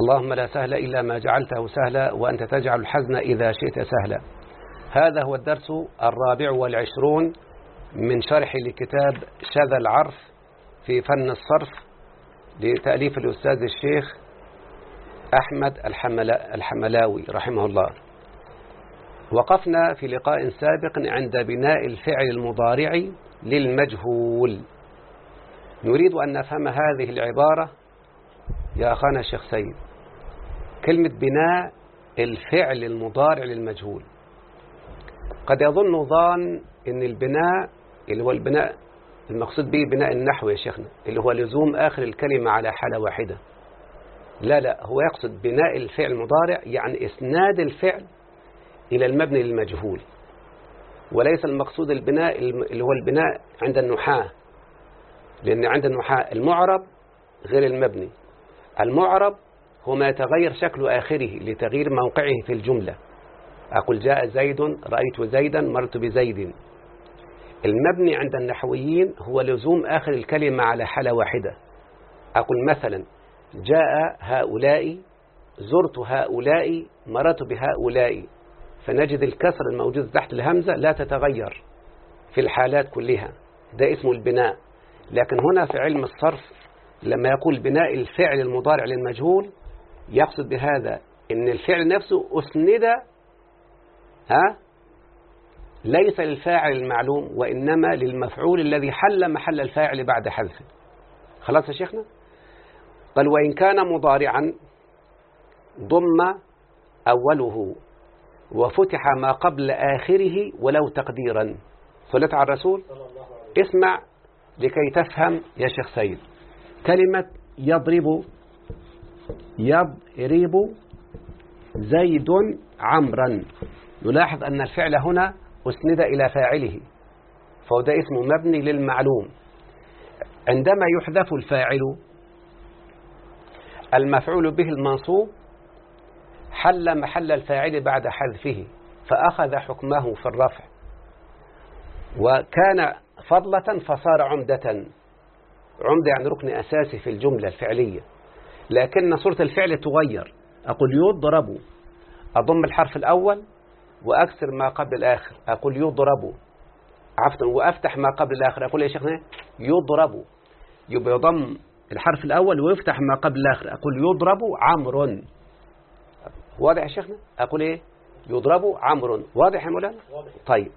اللهم لا سهل إلا ما جعلته سهلا وأنت تجعل الحزن إذا شئت سهلا. هذا هو الدرس الرابع والعشرون من شرح لكتاب شذا العرف في فن الصرف لتأليف الأستاذ الشيخ أحمد الحملاوي رحمه الله. وقفنا في لقاء سابق عند بناء الفعل المضارع للمجهول. نريد أن نفهم هذه العبارة يا أخانا الشيخ سيد. كلمة بناء الفعل المضارع للمجهول. قد يظن ظان أن البناء اللي هو البناء المقصود به بناء النحو يا شيخنا اللي هو لزوم آخر الكلمة على حالة واحدة. لا لا هو يقصد بناء الفعل المضارع يعني إسناد الفعل إلى المبني للمجهول. وليس المقصود البناء اللي هو البناء عند النحاة لأن عند النحاة المعرب غير المبني. المعرب هو ما يتغير شكل آخره لتغيير موقعه في الجملة. أقول جاء زيد رأيت زيدا مرت بزيد. المبني عند النحويين هو لزوم آخر الكلمة على حالة واحدة. أقول مثلا جاء هؤلاء زرت هؤلاء مرت بهؤلاء. فنجد الكسر الموجود تحت الهمزة لا تتغير في الحالات كلها. ده اسمه البناء. لكن هنا في علم الصرف لما يقول بناء الفعل المضارع للمجهول يقصد بهذا إن الفعل نفسه أسند ها؟ ليس للفاعل المعلوم وإنما للمفعول الذي حل محل الفاعل بعد حذفه خلاص يا شيخنا؟ قال وإن كان مضارعا ضم أوله وفتح ما قبل آخره ولو تقديرا. صلت على الرسول؟ اسمع لكي تفهم يا شيخ سيد. كلمة يضرب يضرب زيد عمرا. نلاحظ أن الفعل هنا أسند إلى فاعله. فهو ده اسمه مبني للمعلوم. عندما يحذف الفاعل المفعول به المنصوب حل محل الفاعل بعد حذفه فأخذ حكمه في الرفع. وكان فضلة فصار عمدة. عمدة يعني ركن أساسي في الجملة الفعلية. لكن صورة الفعل تغير. أقول يضرب. أضم الحرف الأول وأكسر ما قبل الآخر. أقول يضرب. عفوا وأفتح ما قبل الآخر. أقول يا شيخنا يضرب. يبقى يضم الحرف الأول ويفتح ما قبل الآخر. أقول يضرب عمر واضح يا شيخنا؟ أقول إيه؟ يضرب عمر واضح يا مولانا؟ طيب.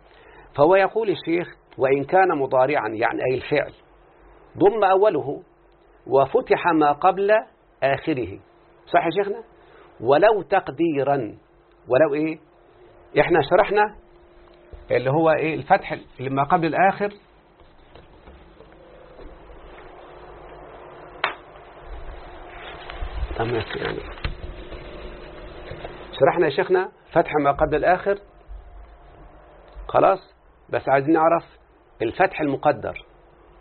فهو يقول الشيخ وإن كان مضارعا يعني أي الفعل. ضم أوله وفتح ما قبل آخره. صح يا شيخنا؟ ولو تقديرا. ولو إيه؟ إحنا شرحنا اللي هو إيه؟ الفتح اللي ما قبل الآخر. يعني. شرحنا يا شيخنا فتح ما قبل الآخر. خلاص؟ بس عايزين نعرف الفتح المقدر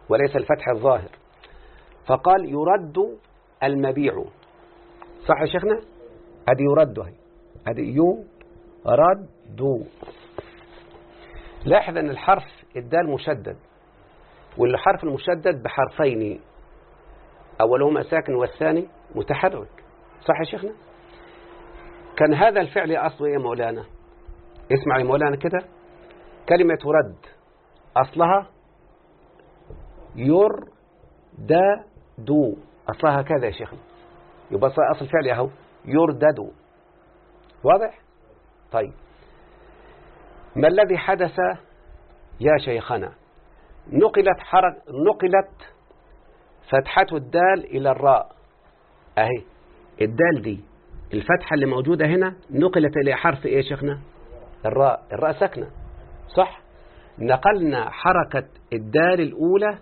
وليس الفتح الظاهر. فقال يرد المبيع. صح يا شيخنا؟ هذه يرد هذه يرد. لاحظ أن الحرف الدال مشدد والحرف المشدد بحرفين أولهما ساكن والثاني متحرك. صح يا شيخنا؟ كان هذا الفعل أصله يا مولانا؟ اسمع يا مولانا كده. كلمة رد أصلها يردد أصلها كذا يا شيخنا. يبقى أصل الفعل أهو. يردد. واضح؟ طيب. ما الذي حدث يا شيخنا؟ نقلت حرك نقلت فتحة الدال إلى الراء. أهي. الدال دي الفتحة اللي موجودة هنا نقلت إلى حرف إيه شيخنا؟ الراء. الراء ساكنة. صح؟ نقلنا حركة الدال الأولى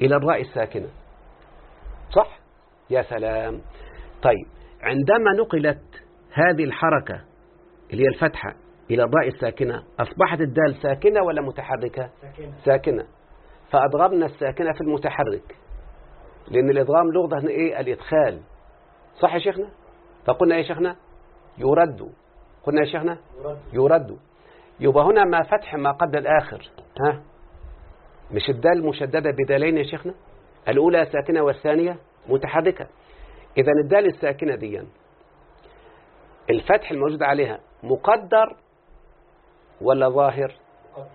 إلى الراء الساكنة. صح؟ يا سلام. طيب عندما نقلت هذه الحركة اللي هي الفتحة إلى الراء الساكنة أصبحت الدال ساكنة ولا متحركة؟ ساكنة. ساكنة. فأضغمنا الساكنة في المتحرك لأن الإضغام لغة إيه؟ الإدخال. صح يا شيخنا؟ فقلنا إيه يا شيخنا؟ يرد. قلنا يا شيخنا؟ يرد. يرد. يبقى هنا ما فتح ما قبل الآخر. ها؟ مش الدال مشددة بدالين يا شيخنا؟ الأولى ساكنة والثانية متحركة. إذا الدال الساكنة دي الفتح الموجود عليها مقدر ولا ظاهر؟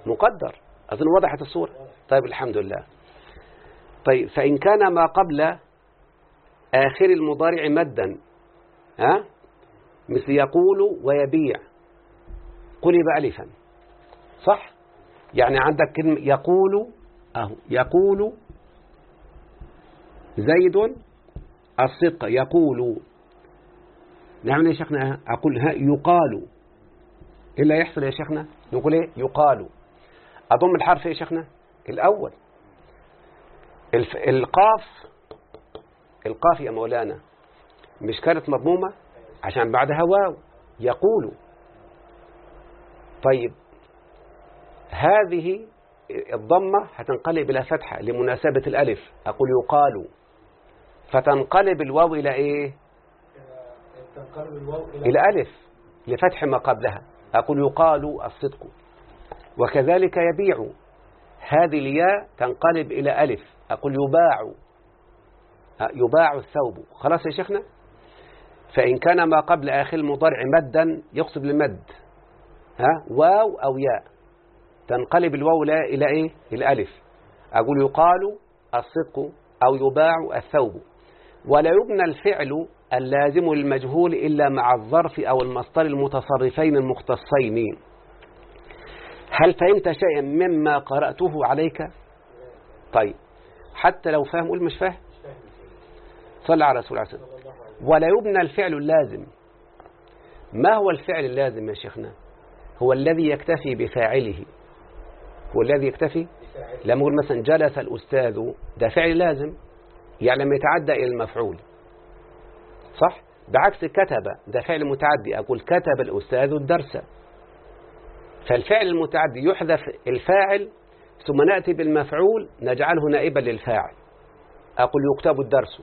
مقدر. أظن وضحت الصورة. طيب الحمد لله. طيب فإن كان ما قبل آخر المضارع مدا ها؟ مثل يقول ويبيع. قلب ألفا. صح؟ يعني عندك كلمة يقول أهو يقول زيد الصدق يقول نعم يا شيخنا أقول ها يقال. اللي يحصل يا شيخنا نقول إيه؟ يقال. أضم الحرف يا شيخنا؟ الأول. القاف القاف يا مولانا. مش كانت مضمومة؟ عشان بعدها واو. يقول. طيب. هذه الضمة هتنقلب إلى فتحة لمناسبة الألف. أقول يقال. فتنقلب الواو إلى إيه؟ تنقلب الواو إلى إلى ألف لفتح ما قبلها. أقول يقال الصدق. وكذلك يبيع. هذه الياء تنقلب إلى ألف. أقول يباع. يباع الثوب. خلاص يا شيخنا؟ فإن كان ما قبل آخر المضارع مدا يقصد المد. ها؟ واو أو ياء. تنقلب الواو لا إلى إيه؟ إلى ألف. أقول يقال الصدق أو يباع الثوب. ولا يبنى الفعل اللازم للمجهول إلا مع الظرف أو المصدر المتصرفين المختصين. هل فهمت شيئا مما قرأته عليك؟ طيب حتى لو فاهم قول مش فاهم. صلى على رسول الله عليه وسلم. ولا يبنى الفعل اللازم. ما هو الفعل اللازم يا شيخنا؟ هو الذي يكتفي بفاعله. هو الذي يكتفي؟ لما أقول مثلا جلس الأستاذ ده فعل لازم. يعني لما يتعدى إلى المفعول. صح؟ بعكس كتب ده فعل متعدي أقول كتب الأستاذ الدرس. فالفعل المتعدي يحذف الفاعل ثم نأتي بالمفعول نجعله نائبا للفاعل. أقول يكتب الدرس.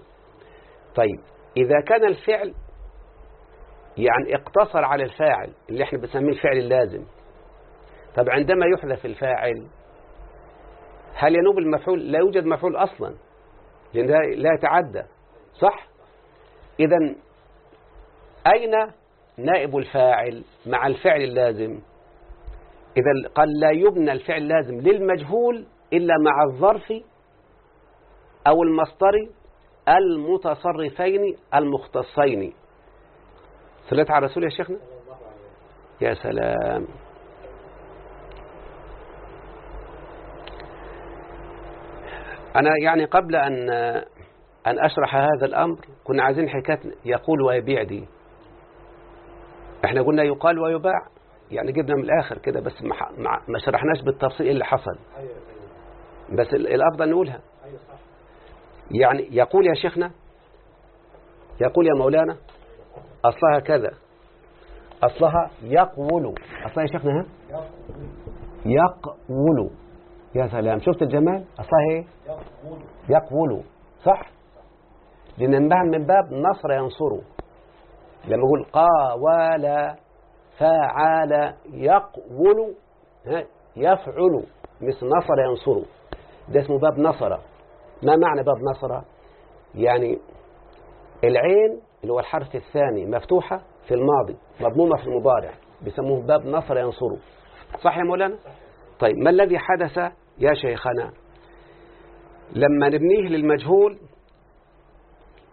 طيب إذا كان الفعل يعني اقتصر على الفاعل اللي إحنا بنسميه الفعل اللازم. طب عندما يحذف الفاعل هل ينوب المفعول؟ لا يوجد مفعول أصلا. لأن لا يتعدى. صح؟ إذا أين نائب الفاعل مع الفعل اللازم؟ إذا قال لا يبنى الفعل اللازم للمجهول إلا مع الظرف أو المصدر المتصرفين المختصين. صليت على الرسول يا شيخنا؟ يا سلام. أنا يعني قبل أن أن أشرح هذا الأمر كنا عايزين حكاية يقول ويبيع دي. إحنا قلنا يقال ويباع. يعني جبنا من الآخر كده بس ما, شرحناش بالتفصيل اللي حصل. بس الأفضل نقولها. يعني يقول يا شيخنا يقول يا مولانا أصلها كذا. أصلها يقول. أصلها يا شيخنا ها؟ يقول. يا سلام. شفت الجمال؟ أصلها يقول يقول صح لننبه من باب نصر ينصره لما يقول قاول يقول ها يفعل. مثل نصر ينصره ده اسمه باب نصر. ما معنى باب نصر؟ يعني العين اللي هو الحرف الثاني مفتوحة في الماضي مضمومة في المضارع بيسموه باب نصر ينصره صح يا مولانا؟ طيب ما الذي حدث يا شيخنا؟ لما نبنيه للمجهول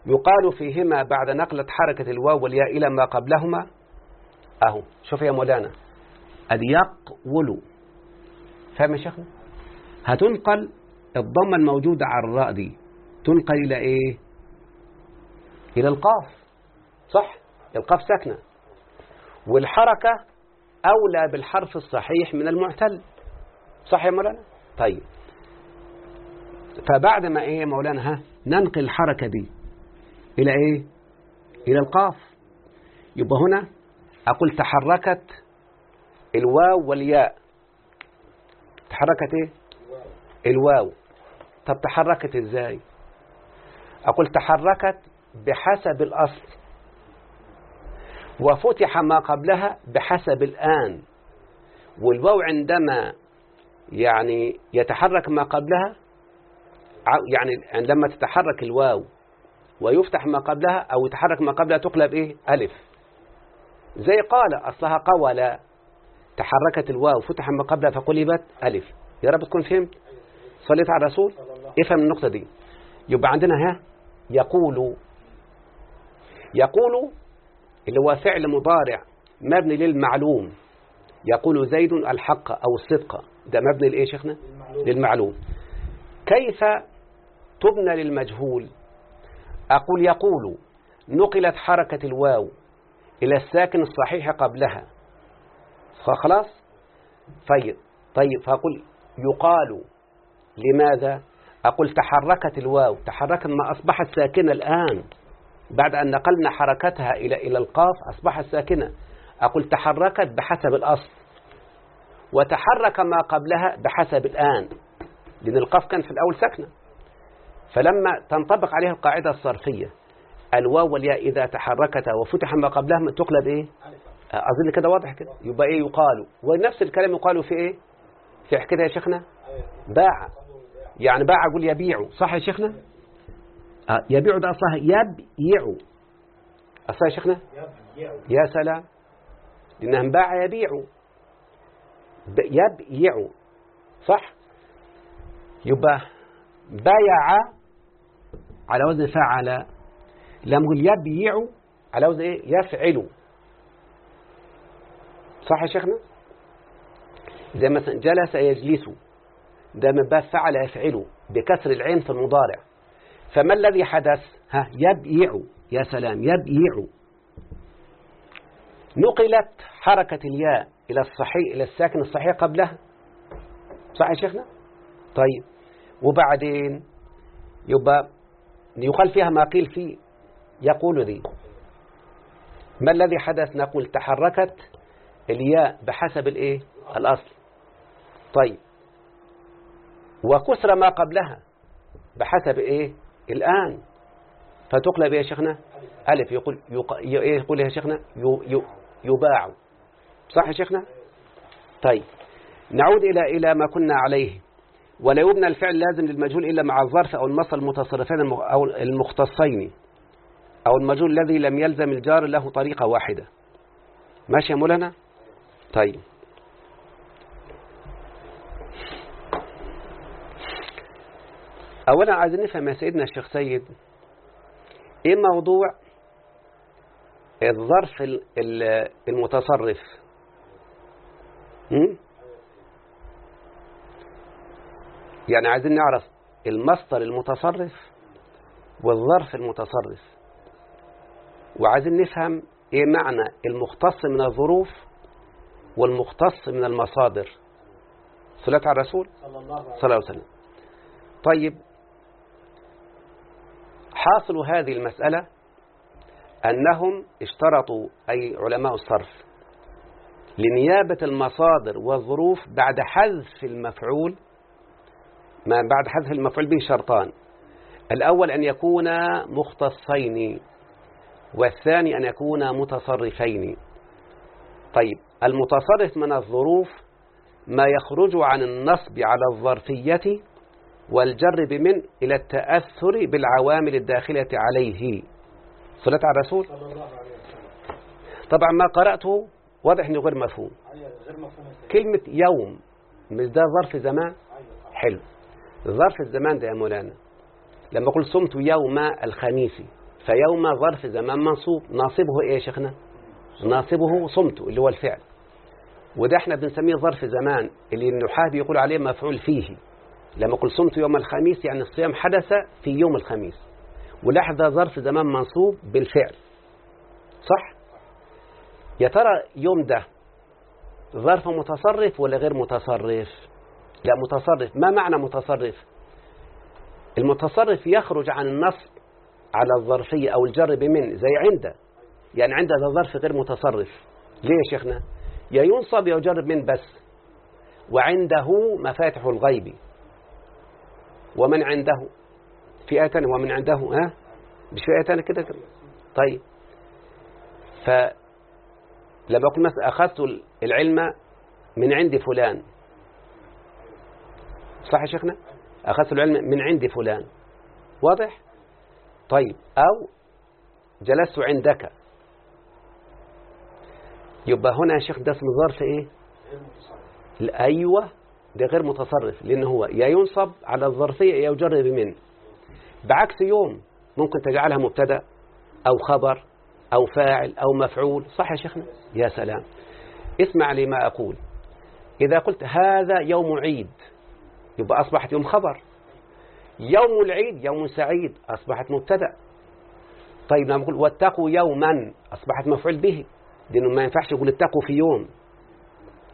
يقال فيهما بعد نقلة حركة الواو والياء إلى ما قبلهما. أهو شوف يا مولانا. أدي يقول. فاهم يا شيخنا؟ هتنقل الضمة الموجودة على الراء دي تنقل إلى إيه؟ إلى القاف صح؟ القاف ساكنة. والحركة أولى بالحرف الصحيح من المعتل. صح يا مولانا؟ طيب. فبعد ما إيه يا مولانا ها ننقل الحركة دي إلى إيه؟ إلى القاف. يبقى هنا أقول تحركت الواو والياء. تحركت إيه؟ الواو. طب تحركت إزاي؟ أقول تحركت بحسب الأصل. وفتح ما قبلها بحسب الآن. والواو عندما يعني يتحرك ما قبلها يعني عندما تتحرك الواو ويفتح ما قبلها أو يتحرك ما قبلها تقلب إيه؟ ألف. زي قال أصلها قول تحركت الواو فتح ما قبلها فقلبت ألف. يا رب تكون فهمت؟ صليت على الرسول؟ افهم النقطة دي. يبقى عندنا ها يقول يقول اللي هو فعل مضارع مبني للمعلوم. يقول زيد الحق أو الصدق. ده مبني لإيه شيخنا؟ المعلوم للمعلوم. كيف تبنى للمجهول؟ أقول يقول نقلت حركة الواو إلى الساكن الصحيح قبلها. خلاص طيب طيب فأقول يقال. لماذا؟ أقول تحركت الواو تحركت ما أصبحت ساكنة الآن. بعد أن نقلنا حركتها إلى إلى القاف أصبحت ساكنة. أقول تحركت بحسب الأصل. وتحرك ما قبلها بحسب الآن لأن القاف كان في الأول ساكنة. فلما تنطبق عليها القاعدة الصرفية الواو والياء إذا تحركتا وفتح ما قبلها تقلب إيه؟ أظن كده واضح كده. يبقى إيه؟ يقال. ونفس الكلام يقال في إيه؟ في كده يا شيخنا؟ باع. يعني باع أقول يبيع. صح يا شيخنا؟ آه يبيع ده أصلها يبيع. أصلها يا شيخنا؟ يا سلام. لأنهم باع يبيع. يبيع صح؟ يبقى بايع على وزن فعل لما نقول يبيع على وزن إيه؟ يفعل. صح يا شيخنا؟ زي مثلا جلس يجلس ده من باب فعل يفعل بكسر العين في المضارع فما الذي حدث؟ ها يبيع. يا سلام يبيع. نقلت حركة الياء. إلى الصحيح إلى الساكن الصحيح قبلها صح يا شيخنا؟ طيب. وبعدين يبقى يقال فيها ما قيل فيه يقول ذي. ما الذي حدث؟ نقول تحركت الياء بحسب الإيه؟ الأصل. طيب. وكسر ما قبلها بحسب إيه؟ الآن. فتقلب يا شيخنا. ألف. يقول يق... يقول يا شيخنا. ي... يباع. صح يا شيخنا؟ طيب نعود إلى إلى ما كنا عليه. ولا يبنى الفعل لازم للمجهول إلا مع الظرف أو المصل المتصرفين الم- أو المختصين أو المجهول الذي لم يلزم الجار له طريقة واحدة. ماشي يا مولانا؟ طيب. أولا عايزين نفهم يا سيدنا الشيخ سيد إيه موضوع الظرف ال- ال- المتصرف? يعني عايزين نعرف المصدر المتصرف والظرف المتصرف. وعايزين نفهم إيه معنى المختص من الظروف والمختص من المصادر. صلاة على الرسول؟ صلى الله عليه وسلم. طيب حاصل هذه المسألة أنهم اشترطوا أي علماء الصرف لنيابة المصادر والظروف بعد حذف المفعول ما بعد حذف المفعول به شرطان. الأول أن يكون مختصين والثاني أن يكون متصرفين. طيب المتصرف من الظروف ما يخرج عن النصب على الظرفية والجر بمن؟ إلى التأثر بالعوامل الداخلة عليه. صلاة على الرسول؟ طبعا ما قرأته واضح أنه غير مفهوم. أيوة. كلمة يوم مش ده ظرف زمان؟ أيوة. حلو. ظرف الزمان ده يا مولانا لما أقول صمت يوم الخميس فيوم ظرف زمان منصوب ناصبه إيه يا شيخنا؟ ناصبه صمت اللي هو الفعل. وده إحنا بنسميه ظرف زمان اللي النحاة بيقول عليه مفعول فيه. لما أقول صمت يوم الخميس يعني الصيام حدث في يوم الخميس. ولاحظ ظرف زمان منصوب بالفعل. صح؟ يا ترى يوم ده ظرف متصرف ولا غير متصرف؟ لا متصرف. ما معنى متصرف؟ المتصرف يخرج عن النص على الظرفية أو الجر بمن؟ زي عند يعني عند ده ظرف غير متصرف. ليه يا شيخنا؟ يا ينصب يا يجرب من بس. وعنده مفاتح الغيب. ومن عنده؟ تانية ومن عنده ها؟ مش في كده كده؟ طيب. ف لما أقول مثلا أخذت العلم من عند فلان. صح يا شيخنا؟ أخذت العلم من عند فلان. واضح؟ طيب أو جلست عندك. يبقى هنا يا شيخ ده اسم ظرف إيه؟ أيوه ده غير متصرف لأن هو يا ينصب على الظرفية يا يجر بمن بعكس يوم ممكن تجعلها مبتدأ أو خبر. أو فاعل أو مفعول. صح يا شيخنا؟ يا سلام. اسمع لي ما أقول. إذا قلت هذا يوم عيد يبقى أصبحت يوم خبر. يوم العيد يوم سعيد أصبحت مبتدأ. طيب لما نقول واتقوا يوما أصبحت مفعول به. لأنه ما ينفعش يقول اتقوا في يوم.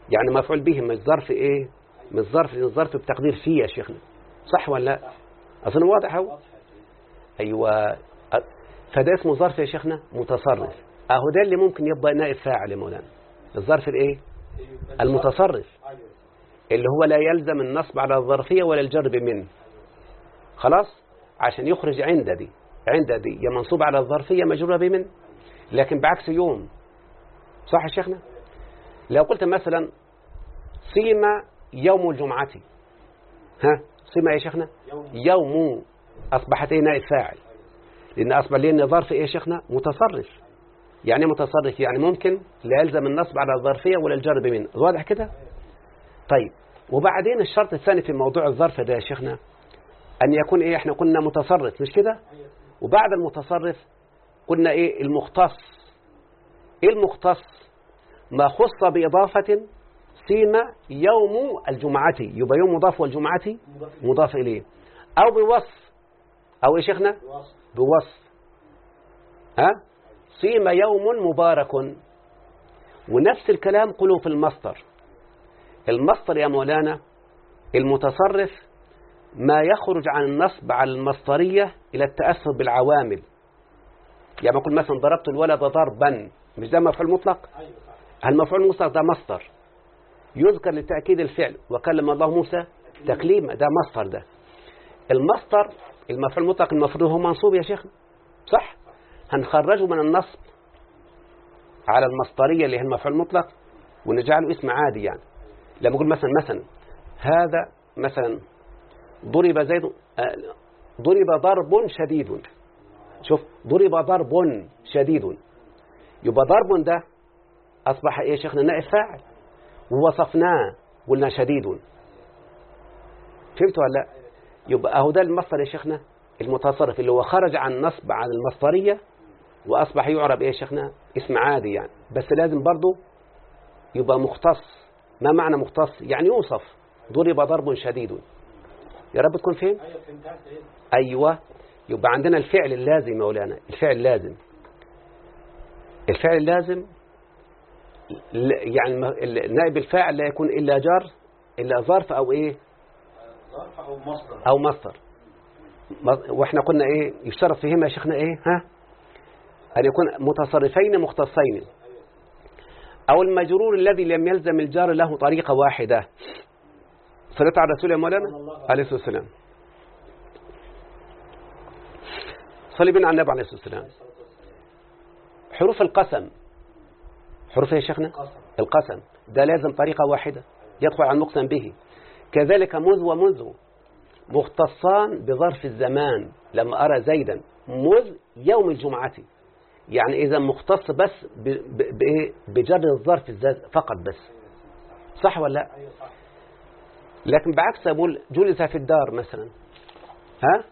يعني مفعول به مش ظرف إيه؟ مش ظرف الظرف بتقدير فيه يا شيخنا. صح ولا لا؟ أظن واضح أهو. واضحة يا سيدي أيوه أ- فده اسمه ظرف يا شيخنا متصرف. أهو ده اللي ممكن يبقى نائب فاعل يا مولانا. الظرف الإيه؟ المتصرف. اللي هو لا يلزم النصب على الظرفية ولا الجر بمن خلاص؟ عشان يخرج عند دي. عند دي. يا منصوب على الظرفية مجروره بمن لكن بعكس يوم. صح يا شيخنا؟ لو قلت مثلا صيم يوم الجمعة. ها؟ صيم يا شيخنا؟ يوم. يوم. أصبحت إيه نائب فاعل؟ لأن أصبح لأن ظرف إيه يا شيخنا؟ متصرف. يعني إيه متصرف؟ يعني ممكن لا يلزم النصب على الظرفية ولا الجر بمن واضح كده؟ طيب وبعدين الشرط الثاني في موضوع الظرف ده يا شيخنا أن يكون إيه؟ إحنا كنا متصرف مش كده؟ وبعد المتصرف قلنا إيه؟ المختص. إيه المختص؟ ما خص بإضافة سيما يوم الجمعة. يبقى يوم مضاف والجمعة مضاف إليه. أو بوصف. أو إيه شيخنا؟ بوصف. بوصف. ها؟ صيم يوم مبارك. ونفس الكلام قلوا في المصدر. المصدر يا مولانا المتصرف ما يخرج عن النصب على المصدرية إلى التأثر بالعوامل. يعني أقول مثلا ضربت الولد ضربا مش ده مفعول مطلق؟ المفعول المطلق ده مصدر؟ يذكر لتأكيد الفعل. وكلم الله موسى تكليما. ده مصدر ده. المصدر المفعول المطلق المفروض هو منصوب يا شيخ. صح؟ هنخرجه من النصب على المصدرية اللي هي المفعول المطلق ونجعله اسم عادي يعني. لما نقول مثلا مثلا هذا مثلا ضرب زيد آه، ضرب ضرب شديد. شوف ضرب ضرب شديد. يبقى ضرب ده أصبح إيه يا شيخنا نائب فاعل. ووصفناه قلنا شديد. فهمت ولا لا؟ يبقى أهو ده المصدر يا شيخنا المتصرف اللي هو خرج عن نصب عن المصدرية وأصبح يعرب إيه يا شيخنا؟ اسم عادي يعني. بس لازم برضه يبقى مختص. ما معنى مختص؟ يعني يوصف. ضرب ضرب شديد. يا رب تكون أيوه فهمتها. سيدي أيوة. يبقى عندنا الفعل اللازم مولانا. الفعل اللازم. الفعل اللازم يعني نائب الفاعل لا يكون إلا جار إلا ظرف أو إيه؟ أو مصدر. مص- وإحنا قلنا إيه يشترط فيهما يا شيخنا إيه ها؟ أن يكون متصرفين مختصين. أو المجرور الذي لم يلزم الجار له طريقة واحدة. صليت على الرسول يا مولانا؟ عليه الصلاة والسلام. صلي بنا على النبي عليه الصلاة والسلام. حروف القسم. حروف إيه يا شيخنا؟ قسم القسم. ده لازم طريقة واحدة. يدخل على المقسم به. كذلك مذ ومنذ مختصان بظرف الزمان لما أرى زيدا مذ يوم الجمعة. يعني إذا مختص بس بإيه؟ بجر الظرف فقط بس. صح ولا لا؟ صح. لكن بعكس أقول جلس في الدار مثلا. ها؟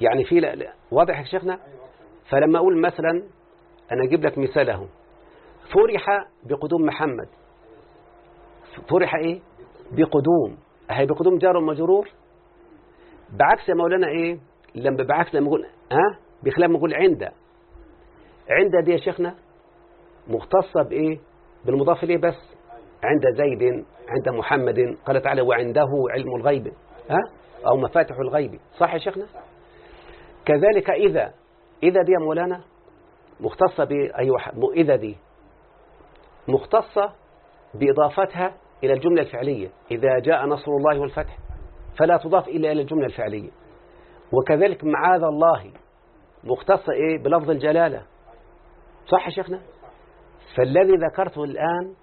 يعني في لا لا. واضح يا شيخنا؟ أيوه فلما أقول مثلا أنا أجيب لك مثاله. فرح بقدوم محمد. فرح إيه؟ بقدوم. هي بقدوم جار ومجرور؟ بعكس يا مولانا إيه؟ لما بعكس لما أقول ها؟ بخلاف ما أقول عند. عند دي يا شيخنا مختصة بإيه؟ بالمضاف إليه بس. عند زيد عند محمد. قال تعالى وعنده علم الغيب. ها؟ أو مفاتح الغيب. صح يا شيخنا؟ كذلك إذا إذا دي يا مولانا مختصة ب أيوة ح- م- إذا دي مختصة بإضافتها إلى الجملة الفعلية. إذا جاء نصر الله والفتح فلا تضاف إلا إلى الجملة الفعلية. وكذلك معاذ الله مختصة إيه؟ بلفظ الجلالة. صح يا شيخنا؟ فالذي ذكرته الآن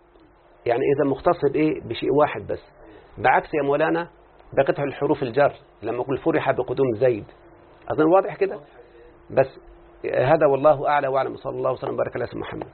يعني إذا مختص بإيه؟ بشيء واحد بس. بعكس يا مولانا بقية الحروف الجر. لما أقول فرح بقدوم زيد. أظن واضح كده؟ بس هذا والله أعلى وأعلم. صلى الله وسلم وبارك على سيدنا محمد.